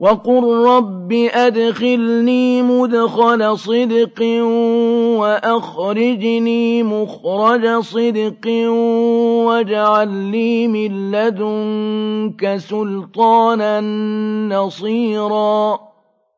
وَقُل رَّبِّ أَدْخِلْنِي مُدْخَلَ صِدْقٍ وَأَخْرِجْنِي مُخْرَجَ صِدْقٍ وَاجْعَل لِّي مِن لَّدُنكَ سُلْطَانًا نَّصِيرًا